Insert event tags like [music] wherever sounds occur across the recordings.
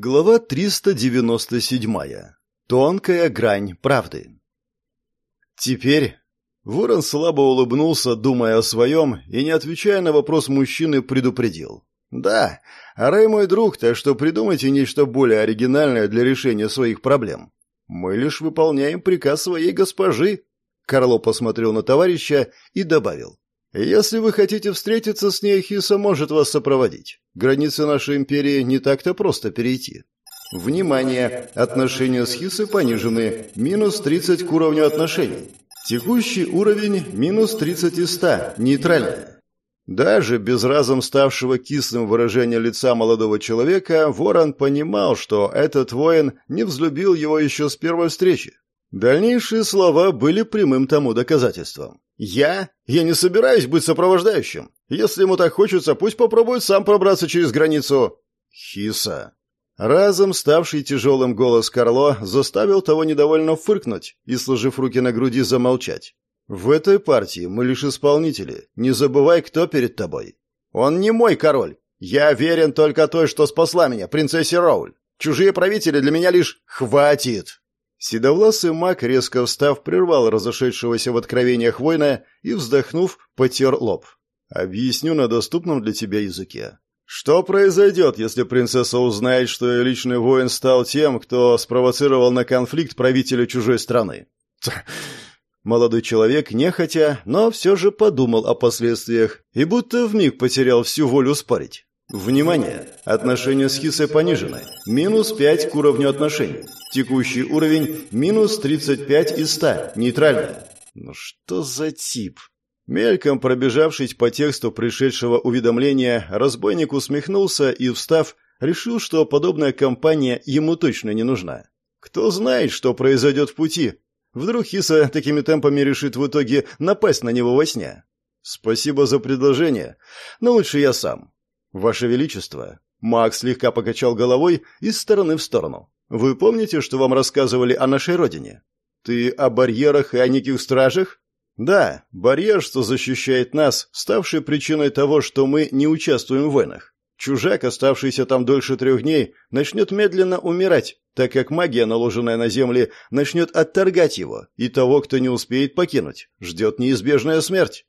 Глава 397. Тонкая грань правды. Теперь Ворон слабо улыбнулся, думая о своем, и, не отвечая на вопрос мужчины, предупредил. «Да, Рэй мой друг, так что придумайте нечто более оригинальное для решения своих проблем. Мы лишь выполняем приказ своей госпожи». Карло посмотрел на товарища и добавил. Если вы хотите встретиться с ней, Хиса может вас сопроводить. Границы нашей империи не так-то просто перейти. Внимание! Отношения с Хисой понижены. Минус 30 к уровню отношений. Текущий уровень минус 30 из 100. Нейтральное. Даже без разом ставшего кислым выражения лица молодого человека, Ворон понимал, что этот воин не взлюбил его еще с первой встречи. Дальнейшие слова были прямым тому доказательством. «Я? Я не собираюсь быть сопровождающим. Если ему так хочется, пусть попробует сам пробраться через границу». «Хиса». Разом ставший тяжелым голос Карло заставил того недовольно фыркнуть и, сложив руки на груди, замолчать. «В этой партии мы лишь исполнители. Не забывай, кто перед тобой». «Он не мой король. Я верен только той, что спасла меня, принцессе Роуль. Чужие правители для меня лишь «хватит». Седовласый маг, резко встав, прервал разошедшегося в откровениях воина и, вздохнув, потер лоб. «Объясню на доступном для тебя языке. Что произойдет, если принцесса узнает, что ее личный воин стал тем, кто спровоцировал на конфликт правителя чужой страны?» Молодой человек, нехотя, но все же подумал о последствиях и будто вмиг потерял всю волю спорить. Внимание! Отношения с Хисой понижены. Минус 5 к уровню отношений. Текущий уровень минус 35 из 100. Нейтрально. Ну что за тип? Мельком пробежавшись по тексту пришедшего уведомления, разбойник усмехнулся и, встав, решил, что подобная компания ему точно не нужна. Кто знает, что произойдет в пути. Вдруг Хиса такими темпами решит в итоге напасть на него во сне. Спасибо за предложение, но лучше я сам. Ваше Величество. Макс слегка покачал головой из стороны в сторону. Вы помните, что вам рассказывали о нашей родине? Ты о барьерах и о неких стражах? Да, барьер, что защищает нас, ставший причиной того, что мы не участвуем в войнах. Чужак, оставшийся там дольше трех дней, начнет медленно умирать, так как магия, наложенная на земли, начнет отторгать его, и того, кто не успеет покинуть, ждет неизбежная смерть.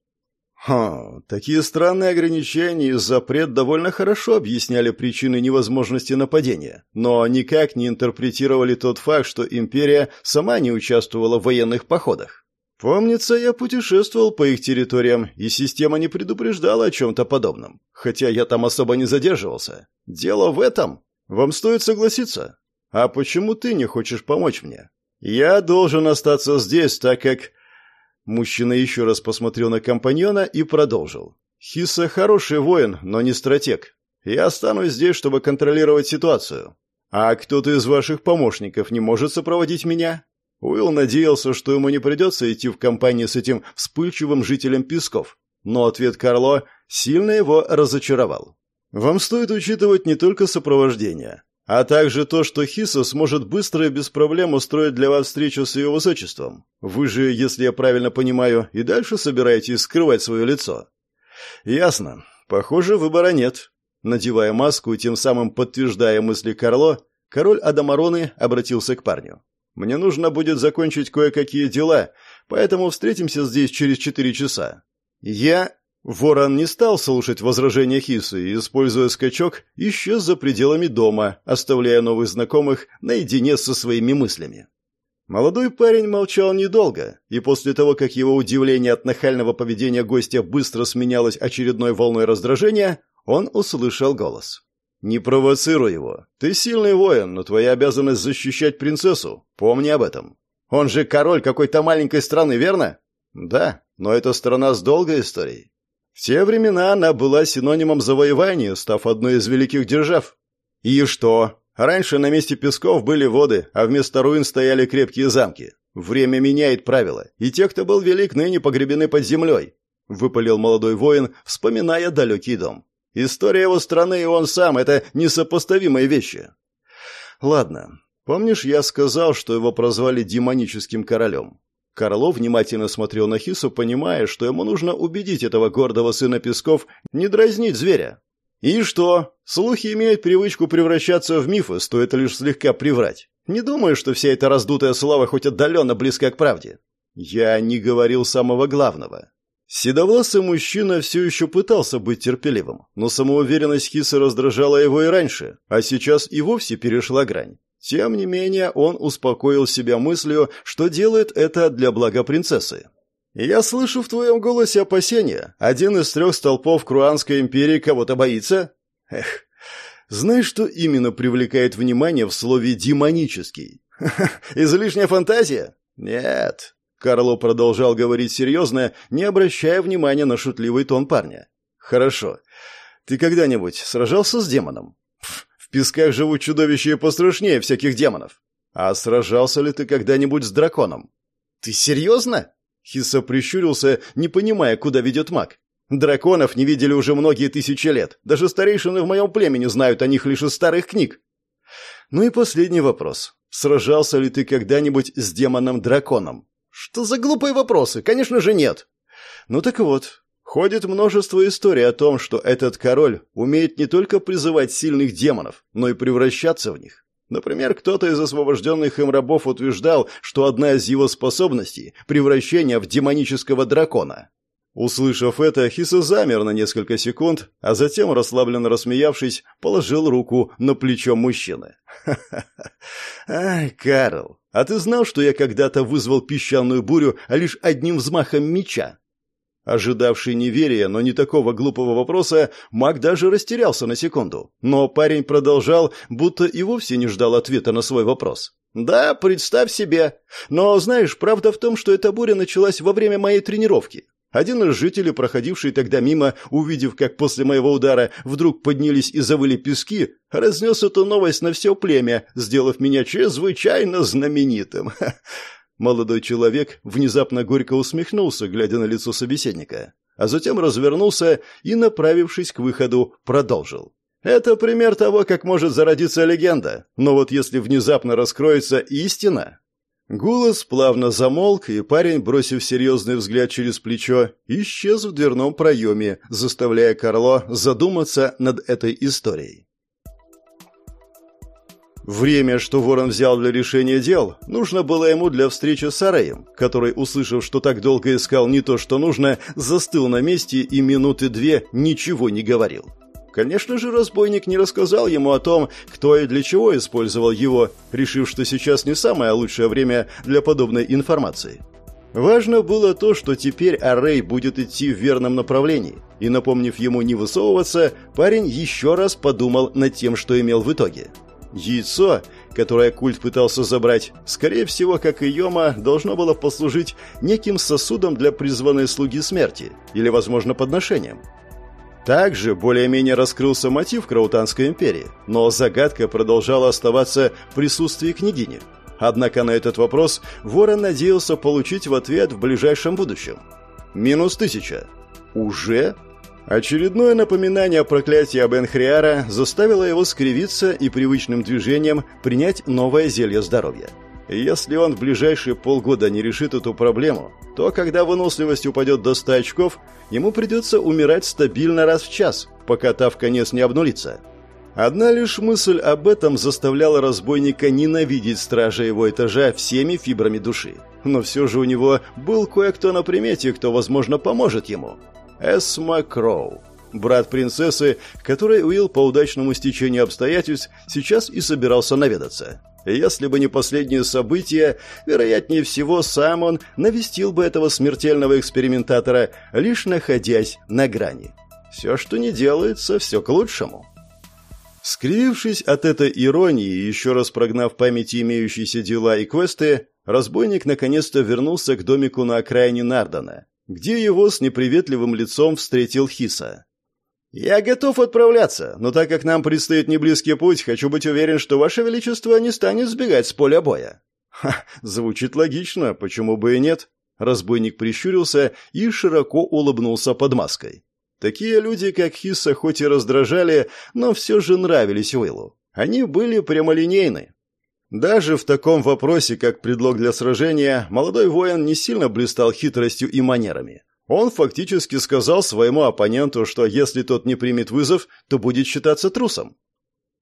Ха, такие странные ограничения и запрет довольно хорошо объясняли причины невозможности нападения, но никак не интерпретировали тот факт, что империя сама не участвовала в военных походах. Помнится, я путешествовал по их территориям, и система не предупреждала о чем-то подобном, хотя я там особо не задерживался. Дело в этом. Вам стоит согласиться. А почему ты не хочешь помочь мне? Я должен остаться здесь, так как Мужчина еще раз посмотрел на компаньона и продолжил. «Хиса хороший воин, но не стратег. Я останусь здесь, чтобы контролировать ситуацию. А кто-то из ваших помощников не может сопроводить меня?» Уилл надеялся, что ему не придется идти в компании с этим вспыльчивым жителем Песков. Но ответ Карло сильно его разочаровал. «Вам стоит учитывать не только сопровождение, а также то, что Хиса сможет быстро и без проблем устроить для вас встречу с ее высочеством. Вы же, если я правильно понимаю, и дальше собираетесь скрывать свое лицо. Ясно. Похоже, выбора нет. Надевая маску и тем самым подтверждая мысли Карло, король Адамароны обратился к парню. Мне нужно будет закончить кое-какие дела, поэтому встретимся здесь через четыре часа. Я Ворон не стал слушать возражения Хисы и, используя скачок, исчез за пределами дома, оставляя новых знакомых наедине со своими мыслями. Молодой парень молчал недолго, и после того, как его удивление от нахального поведения гостя быстро сменялось очередной волной раздражения, он услышал голос. «Не провоцируй его. Ты сильный воин, но твоя обязанность защищать принцессу. Помни об этом. Он же король какой-то маленькой страны, верно?» «Да, но это страна с долгой историей. В те времена она была синонимом завоевания, став одной из великих держав. И что? Раньше на месте песков были воды, а вместо руин стояли крепкие замки. Время меняет правила, и те, кто был велик, ныне погребены под землей. Выпалил молодой воин, вспоминая далекий дом. История его страны и он сам — это несопоставимые вещи. Ладно, помнишь, я сказал, что его прозвали демоническим королем? Карлов внимательно смотрел на Хису, понимая, что ему нужно убедить этого гордого сына Песков не дразнить зверя. И что? Слухи имеют привычку превращаться в мифы, стоит лишь слегка приврать. Не думаю, что вся эта раздутая слава хоть отдаленно близка к правде. Я не говорил самого главного. Седовласый мужчина все еще пытался быть терпеливым, но самоуверенность Хиса раздражала его и раньше, а сейчас и вовсе перешла грань. Тем не менее, он успокоил себя мыслью, что делает это для блага принцессы. «Я слышу в твоем голосе опасения. Один из трех столпов Круанской империи кого-то боится?» «Эх, знаешь, что именно привлекает внимание в слове «демонический»?» «Излишняя фантазия?» «Нет». Карло продолжал говорить серьезно, не обращая внимания на шутливый тон парня. «Хорошо. Ты когда-нибудь сражался с демоном?» «В песках живут чудовища пострашнее всяких демонов. А сражался ли ты когда-нибудь с драконом?» «Ты серьезно?» Хиса прищурился, не понимая, куда ведет маг. «Драконов не видели уже многие тысячи лет. Даже старейшины в моем племени знают о них лишь из старых книг». «Ну и последний вопрос. Сражался ли ты когда-нибудь с демоном-драконом?» «Что за глупые вопросы? Конечно же нет». «Ну так вот, ходит множество историй о том, что этот король умеет не только призывать сильных демонов, но и превращаться в них. Например, кто-то из освобожденных им рабов утверждал, что одна из его способностей – превращение в демонического дракона. Услышав это, Хиса замер на несколько секунд, а затем, расслабленно рассмеявшись, положил руку на плечо мужчины. «Ха-ха-ха! Ай, Карл, а ты знал, что я когда-то вызвал песчаную бурю лишь одним взмахом меча?» Ожидавший неверия, но не такого глупого вопроса, маг даже растерялся на секунду. Но парень продолжал, будто и вовсе не ждал ответа на свой вопрос. «Да, представь себе. Но, знаешь, правда в том, что эта буря началась во время моей тренировки. Один из жителей, проходивший тогда мимо, увидев, как после моего удара вдруг поднялись и завыли пески, разнес эту новость на все племя, сделав меня чрезвычайно знаменитым. [laughs] Молодой человек внезапно горько усмехнулся, глядя на лицо собеседника, а затем развернулся и, направившись к выходу, продолжил. «Это пример того, как может зародиться легенда, но вот если внезапно раскроется истина...» Голос плавно замолк, и парень, бросив серьезный взгляд через плечо, исчез в дверном проеме, заставляя Карло задуматься над этой историей. Время, что Ворон взял для решения дел, нужно было ему для встречи с Ареем, который, услышав, что так долго искал не то, что нужно, застыл на месте и минуты две ничего не говорил. Конечно же, разбойник не рассказал ему о том, кто и для чего использовал его, решив, что сейчас не самое лучшее время для подобной информации. Важно было то, что теперь Аррей будет идти в верном направлении, и, напомнив ему не высовываться, парень еще раз подумал над тем, что имел в итоге – Яйцо, которое культ пытался забрать, скорее всего, как и Йома, должно было послужить неким сосудом для призванной слуги смерти или, возможно, подношением. Также более-менее раскрылся мотив Краутанской империи, но загадка продолжала оставаться в присутствии княгини. Однако на этот вопрос Ворон надеялся получить в ответ в ближайшем будущем. «Минус тысяча». «Уже?» Очередное напоминание о проклятии Абенхриара заставило его скривиться и привычным движением принять новое зелье здоровья. Если он в ближайшие полгода не решит эту проблему, то когда выносливость упадет до 100 очков, ему придется умирать стабильно раз в час, пока та в конец не обнулится. Одна лишь мысль об этом заставляла разбойника ненавидеть стража его этажа всеми фибрами души. Но все же у него был кое-кто на примете, кто, возможно, поможет ему. Эсма Кроу, брат принцессы, которой Уилл по удачному стечению обстоятельств сейчас и собирался наведаться. Если бы не последние события, вероятнее всего, сам он навестил бы этого смертельного экспериментатора, лишь находясь на грани. Все, что не делается, все к лучшему. Скривившись от этой иронии и еще раз прогнав памяти имеющиеся дела и квесты, разбойник наконец-то вернулся к домику на окраине Нардана, где его с неприветливым лицом встретил Хиса. «Я готов отправляться, но так как нам предстоит неблизкий путь, хочу быть уверен, что Ваше Величество не станет сбегать с поля боя». «Ха, звучит логично, почему бы и нет?» Разбойник прищурился и широко улыбнулся под маской. Такие люди, как Хиса, хоть и раздражали, но все же нравились Уиллу. Они были прямолинейны, даже в таком вопросе, как предлог для сражения, молодой воин не сильно блистал хитростью и манерами. Он фактически сказал своему оппоненту, что если тот не примет вызов, то будет считаться трусом.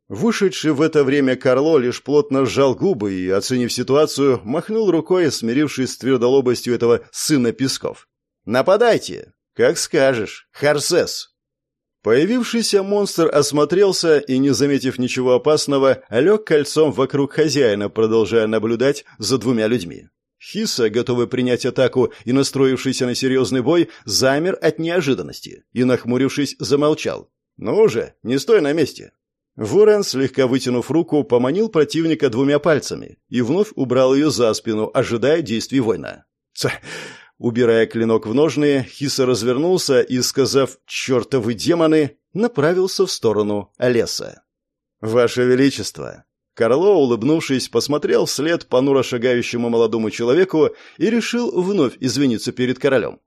Вышедший в это время Карло лишь плотно сжал губы и, оценив ситуацию, махнул рукой, смирившись с твердолобостью этого сына Песков. «Нападайте!» «Как скажешь, Харсес!» Появившийся монстр осмотрелся и, не заметив ничего опасного, лег кольцом вокруг хозяина, продолжая наблюдать за двумя людьми. Хиса, готовый принять атаку и настроившийся на серьезный бой, замер от неожиданности и, нахмурившись, замолчал. «Ну уже, не стой на месте!» Ворон, слегка вытянув руку, поманил противника двумя пальцами и вновь убрал ее за спину, ожидая действий воина. «Ц... Убирая клинок в ножны, Хиса развернулся и, сказав «чертовы демоны», направился в сторону леса. «Ваше Величество!» Карло, улыбнувшись, посмотрел вслед понуро шагающему молодому человеку и решил вновь извиниться перед королем.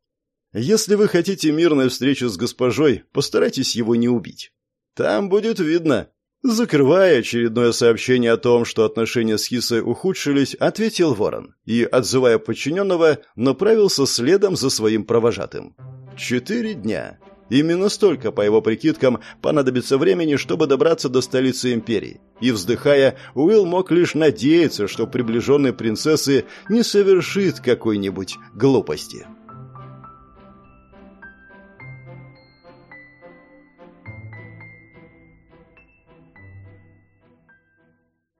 «Если вы хотите мирной встречи с госпожой, постарайтесь его не убить. Там будет видно, Закрывая очередное сообщение о том, что отношения с Хисой ухудшились, ответил Ворон и, отзывая подчиненного, направился следом за своим провожатым. Четыре дня. Именно столько, по его прикидкам, понадобится времени, чтобы добраться до столицы империи. И, вздыхая, Уилл мог лишь надеяться, что приближенный принцессы не совершит какой-нибудь глупости.